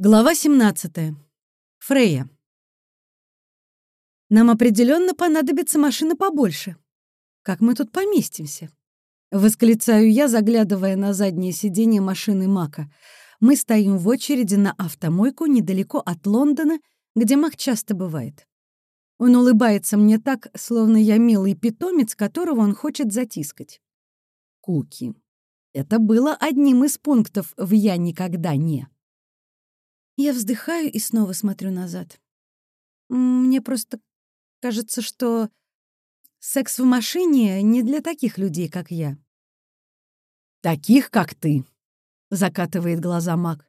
Глава 17. Фрея. Нам определенно понадобится машина побольше. Как мы тут поместимся? Восклицаю я, заглядывая на заднее сиденье машины Мака. Мы стоим в очереди на автомойку недалеко от Лондона, где Мак часто бывает. Он улыбается мне так, словно я милый питомец, которого он хочет затискать. Куки. Это было одним из пунктов в «Я никогда не». Я вздыхаю и снова смотрю назад. Мне просто кажется, что секс в машине не для таких людей, как я. «Таких, как ты», — закатывает глаза Мак.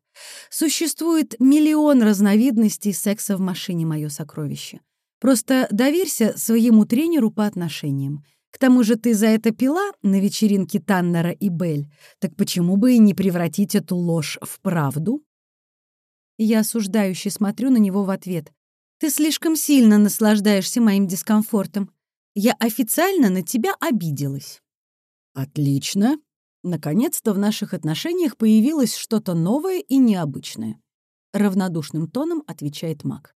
«Существует миллион разновидностей секса в машине, мое сокровище. Просто доверься своему тренеру по отношениям. К тому же ты за это пила на вечеринке Таннера и Белль, так почему бы и не превратить эту ложь в правду?» Я осуждающе смотрю на него в ответ. «Ты слишком сильно наслаждаешься моим дискомфортом. Я официально на тебя обиделась». «Отлично. Наконец-то в наших отношениях появилось что-то новое и необычное», — равнодушным тоном отвечает Мак.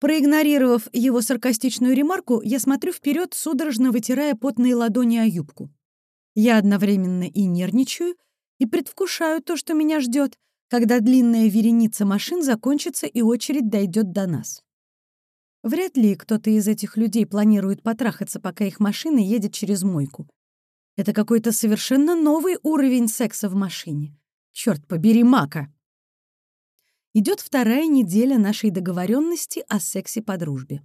Проигнорировав его саркастичную ремарку, я смотрю вперед, судорожно вытирая потные ладони о юбку. Я одновременно и нервничаю, и предвкушаю то, что меня ждет, когда длинная вереница машин закончится и очередь дойдет до нас. Вряд ли кто-то из этих людей планирует потрахаться, пока их машина едет через мойку. Это какой-то совершенно новый уровень секса в машине. Черт побери, Мака! Идет вторая неделя нашей договоренности о сексе по дружбе.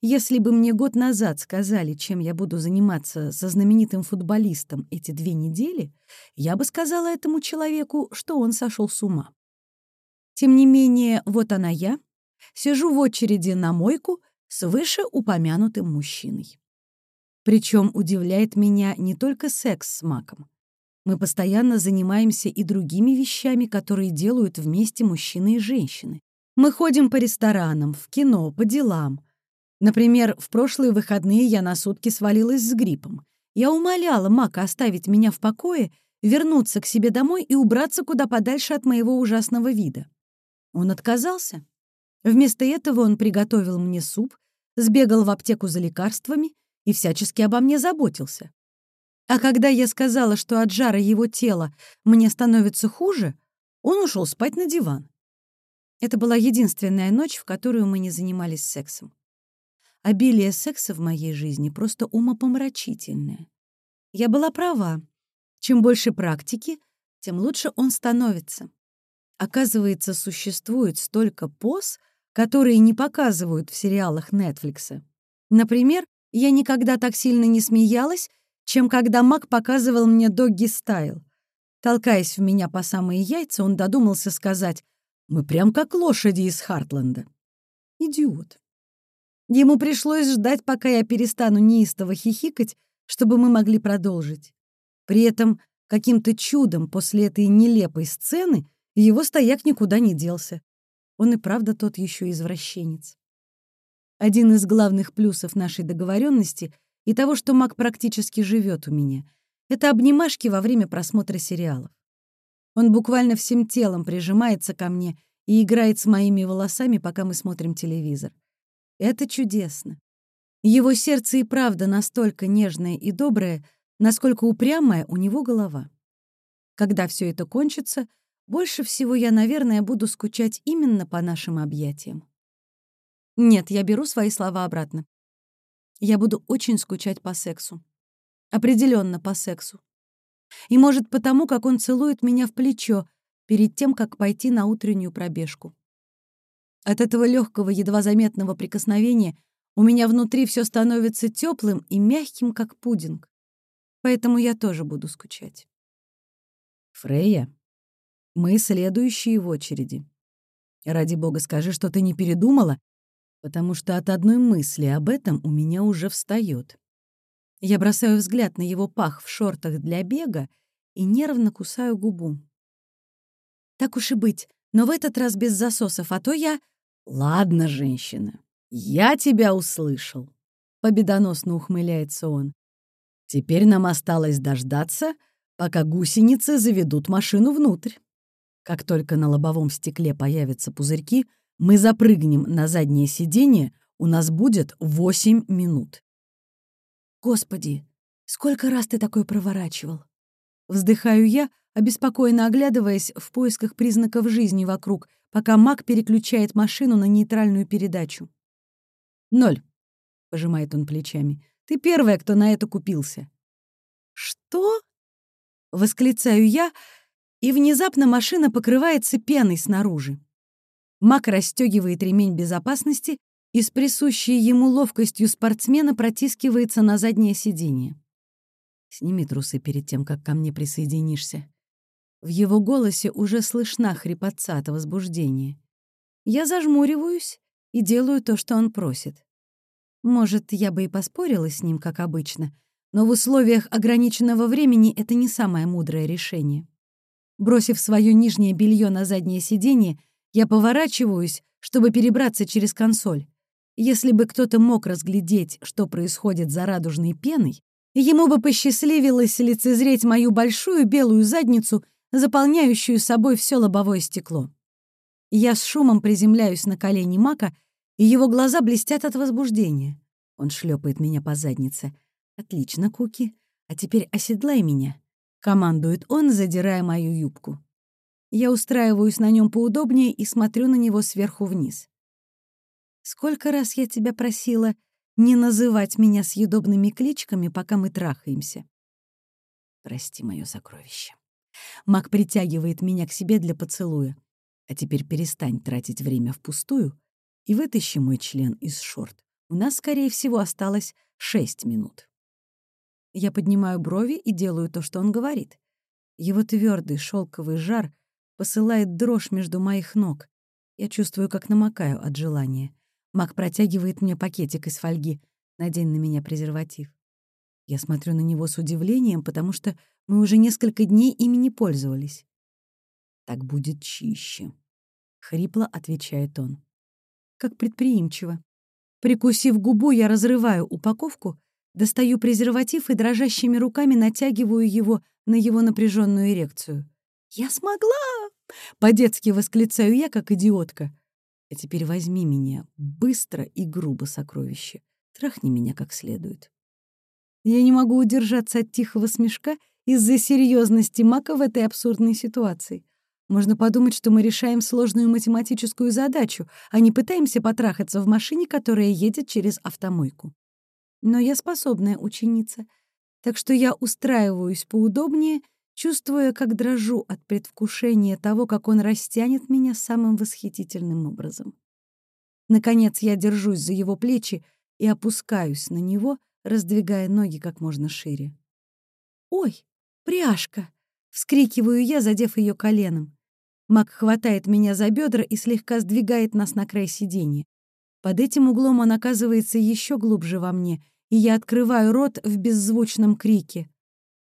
Если бы мне год назад сказали, чем я буду заниматься со знаменитым футболистом эти две недели, я бы сказала этому человеку, что он сошел с ума. Тем не менее, вот она я, сижу в очереди на мойку с вышеупомянутым мужчиной. Причем удивляет меня не только секс с маком. Мы постоянно занимаемся и другими вещами, которые делают вместе мужчины и женщины. Мы ходим по ресторанам, в кино, по делам, Например, в прошлые выходные я на сутки свалилась с гриппом. Я умоляла Мака оставить меня в покое, вернуться к себе домой и убраться куда подальше от моего ужасного вида. Он отказался. Вместо этого он приготовил мне суп, сбегал в аптеку за лекарствами и всячески обо мне заботился. А когда я сказала, что от жара его тела мне становится хуже, он ушел спать на диван. Это была единственная ночь, в которую мы не занимались сексом. Обилие секса в моей жизни просто умопомрачительное. Я была права. Чем больше практики, тем лучше он становится. Оказывается, существует столько поз, которые не показывают в сериалах Нетфликса. Например, я никогда так сильно не смеялась, чем когда Мак показывал мне догги стайл. Толкаясь в меня по самые яйца, он додумался сказать «Мы прям как лошади из Хартленда». Идиот. Ему пришлось ждать, пока я перестану неистово хихикать, чтобы мы могли продолжить. При этом каким-то чудом после этой нелепой сцены его стояк никуда не делся. Он и правда тот еще извращенец. Один из главных плюсов нашей договоренности и того, что Мак практически живет у меня, это обнимашки во время просмотра сериалов. Он буквально всем телом прижимается ко мне и играет с моими волосами, пока мы смотрим телевизор. Это чудесно. Его сердце и правда настолько нежное и доброе, насколько упрямая у него голова. Когда все это кончится, больше всего я, наверное, буду скучать именно по нашим объятиям. Нет, я беру свои слова обратно. Я буду очень скучать по сексу. Определенно по сексу. И, может, потому, как он целует меня в плечо перед тем, как пойти на утреннюю пробежку. От этого легкого, едва заметного прикосновения у меня внутри все становится теплым и мягким, как пудинг. Поэтому я тоже буду скучать. Фрея, мы следующие в очереди. Ради бога, скажи, что ты не передумала, потому что от одной мысли об этом у меня уже встает. Я бросаю взгляд на его пах в шортах для бега и нервно кусаю губу. Так уж и быть, но в этот раз без засосов, а то я «Ладно, женщина, я тебя услышал», — победоносно ухмыляется он. «Теперь нам осталось дождаться, пока гусеницы заведут машину внутрь. Как только на лобовом стекле появятся пузырьки, мы запрыгнем на заднее сиденье, у нас будет 8 минут. Господи, сколько раз ты такое проворачивал? Вздыхаю я, обеспокоенно оглядываясь в поисках признаков жизни вокруг, пока Мак переключает машину на нейтральную передачу. «Ноль», — пожимает он плечами. «Ты первая, кто на это купился». «Что?» — восклицаю я, и внезапно машина покрывается пеной снаружи. Мак расстегивает ремень безопасности и с присущей ему ловкостью спортсмена протискивается на заднее сиденье. «Сними трусы перед тем, как ко мне присоединишься». В его голосе уже слышна хрипотца от возбуждения. Я зажмуриваюсь и делаю то, что он просит. Может, я бы и поспорила с ним, как обычно, но в условиях ограниченного времени это не самое мудрое решение. Бросив свое нижнее белье на заднее сиденье, я поворачиваюсь, чтобы перебраться через консоль. Если бы кто-то мог разглядеть, что происходит за радужной пеной, ему бы посчастливилось лицезреть мою большую белую задницу, заполняющую собой все лобовое стекло. Я с шумом приземляюсь на колени Мака, и его глаза блестят от возбуждения. Он шлепает меня по заднице. «Отлично, Куки. А теперь оседлай меня», — командует он, задирая мою юбку. Я устраиваюсь на нем поудобнее и смотрю на него сверху вниз. «Сколько раз я тебя просила не называть меня съедобными кличками, пока мы трахаемся?» «Прости мое сокровище». Мак притягивает меня к себе для поцелуя. «А теперь перестань тратить время впустую и вытащи мой член из шорт. У нас, скорее всего, осталось шесть минут». Я поднимаю брови и делаю то, что он говорит. Его твердый шелковый жар посылает дрожь между моих ног. Я чувствую, как намокаю от желания. Мак протягивает мне пакетик из фольги. Надень на меня презерватив. Я смотрю на него с удивлением, потому что мы уже несколько дней ими не пользовались. «Так будет чище», — хрипло отвечает он. Как предприимчиво. Прикусив губу, я разрываю упаковку Достаю презерватив и дрожащими руками натягиваю его на его напряженную эрекцию. «Я смогла!» — по-детски восклицаю я, как идиотка. «А теперь возьми меня быстро и грубо, сокровище. Трахни меня как следует». Я не могу удержаться от тихого смешка из-за серьезности Мака в этой абсурдной ситуации. Можно подумать, что мы решаем сложную математическую задачу, а не пытаемся потрахаться в машине, которая едет через автомойку но я способная ученица, так что я устраиваюсь поудобнее, чувствуя, как дрожу от предвкушения того, как он растянет меня самым восхитительным образом. Наконец я держусь за его плечи и опускаюсь на него, раздвигая ноги как можно шире. «Ой, пряжка!» — вскрикиваю я, задев ее коленом. Мак хватает меня за бедра и слегка сдвигает нас на край сиденья. Под этим углом он оказывается еще глубже во мне — и я открываю рот в беззвучном крике.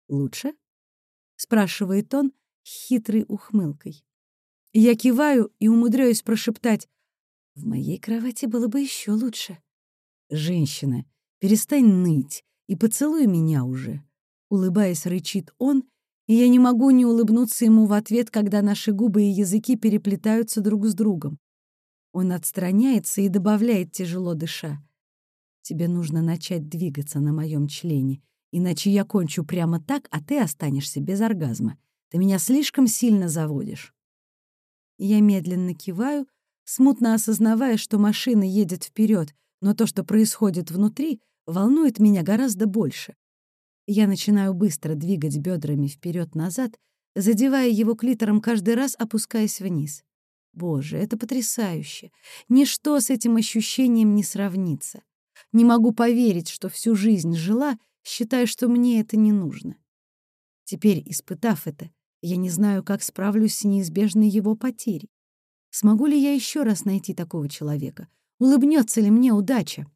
«Лучше?» — спрашивает он хитрой ухмылкой. Я киваю и умудряюсь прошептать. «В моей кровати было бы еще лучше». «Женщина, перестань ныть и поцелуй меня уже», — улыбаясь, рычит он, и я не могу не улыбнуться ему в ответ, когда наши губы и языки переплетаются друг с другом. Он отстраняется и добавляет, тяжело дыша. Тебе нужно начать двигаться на моем члене, иначе я кончу прямо так, а ты останешься без оргазма. Ты меня слишком сильно заводишь». Я медленно киваю, смутно осознавая, что машина едет вперед, но то, что происходит внутри, волнует меня гораздо больше. Я начинаю быстро двигать бедрами вперед-назад, задевая его клитором каждый раз, опускаясь вниз. Боже, это потрясающе! Ничто с этим ощущением не сравнится. Не могу поверить, что всю жизнь жила, считая, что мне это не нужно. Теперь, испытав это, я не знаю, как справлюсь с неизбежной его потерей. Смогу ли я еще раз найти такого человека? Улыбнется ли мне удача?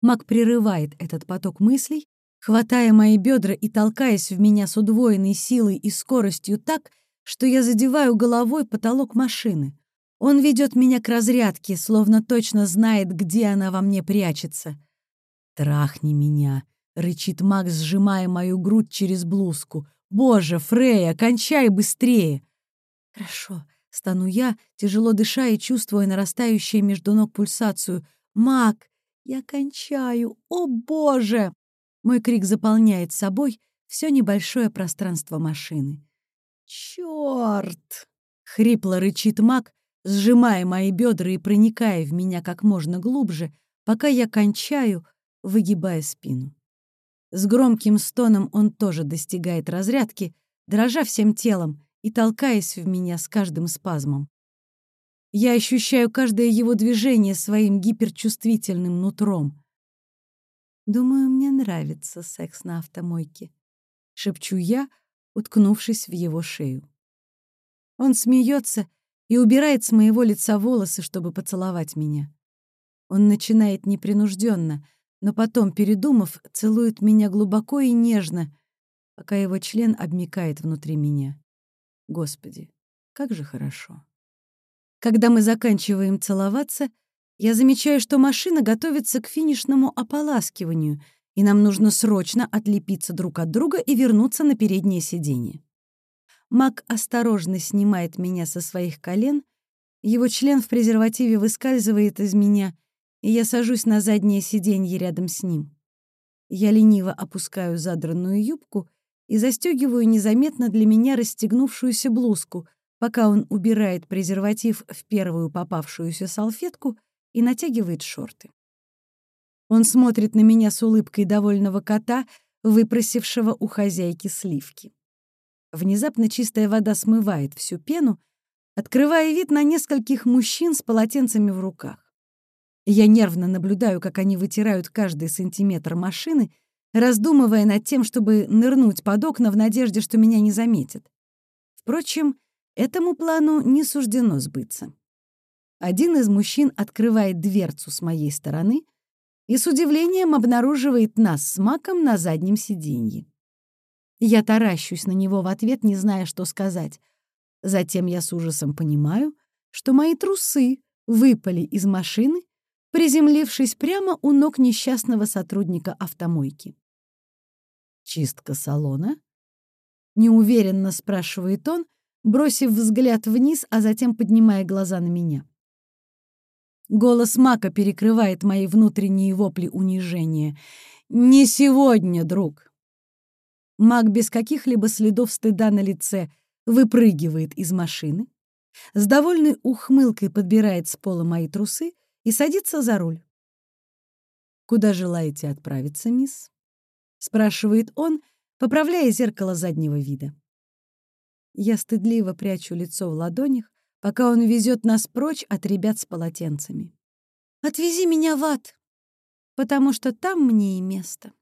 Мак прерывает этот поток мыслей, хватая мои бедра и толкаясь в меня с удвоенной силой и скоростью так, что я задеваю головой потолок машины. Он ведет меня к разрядке, словно точно знает, где она во мне прячется. «Трахни меня!» — рычит Макс, сжимая мою грудь через блузку. «Боже, Фрея, кончай быстрее!» «Хорошо», — стану я, тяжело дыша и чувствуя нарастающую между ног пульсацию. «Мак, я кончаю! О, Боже!» Мой крик заполняет собой все небольшое пространство машины. «Чёрт!» — хрипло рычит маг, сжимая мои бедра и проникая в меня как можно глубже, пока я кончаю, выгибая спину. С громким стоном он тоже достигает разрядки, дрожа всем телом и толкаясь в меня с каждым спазмом. Я ощущаю каждое его движение своим гиперчувствительным нутром. «Думаю, мне нравится секс на автомойке», — шепчу я, уткнувшись в его шею. Он смеется и убирает с моего лица волосы, чтобы поцеловать меня. Он начинает непринужденно, но потом, передумав, целует меня глубоко и нежно, пока его член обмикает внутри меня. Господи, как же хорошо. Когда мы заканчиваем целоваться, я замечаю, что машина готовится к финишному ополаскиванию, и нам нужно срочно отлепиться друг от друга и вернуться на переднее сиденье. Мак осторожно снимает меня со своих колен, его член в презервативе выскальзывает из меня, и я сажусь на заднее сиденье рядом с ним. Я лениво опускаю задранную юбку и застегиваю незаметно для меня расстегнувшуюся блузку, пока он убирает презерватив в первую попавшуюся салфетку и натягивает шорты. Он смотрит на меня с улыбкой довольного кота, выпросившего у хозяйки сливки. Внезапно чистая вода смывает всю пену, открывая вид на нескольких мужчин с полотенцами в руках. Я нервно наблюдаю, как они вытирают каждый сантиметр машины, раздумывая над тем, чтобы нырнуть под окна в надежде, что меня не заметят. Впрочем, этому плану не суждено сбыться. Один из мужчин открывает дверцу с моей стороны и с удивлением обнаруживает нас с Маком на заднем сиденье. Я таращусь на него в ответ, не зная, что сказать. Затем я с ужасом понимаю, что мои трусы выпали из машины, приземлившись прямо у ног несчастного сотрудника автомойки. «Чистка салона?» — неуверенно спрашивает он, бросив взгляд вниз, а затем поднимая глаза на меня. Голос Мака перекрывает мои внутренние вопли унижения. «Не сегодня, друг!» Мак без каких-либо следов стыда на лице выпрыгивает из машины, с довольной ухмылкой подбирает с пола мои трусы и садится за руль. «Куда желаете отправиться, мисс?» — спрашивает он, поправляя зеркало заднего вида. Я стыдливо прячу лицо в ладонях, пока он везет нас прочь от ребят с полотенцами. «Отвези меня в ад, потому что там мне и место».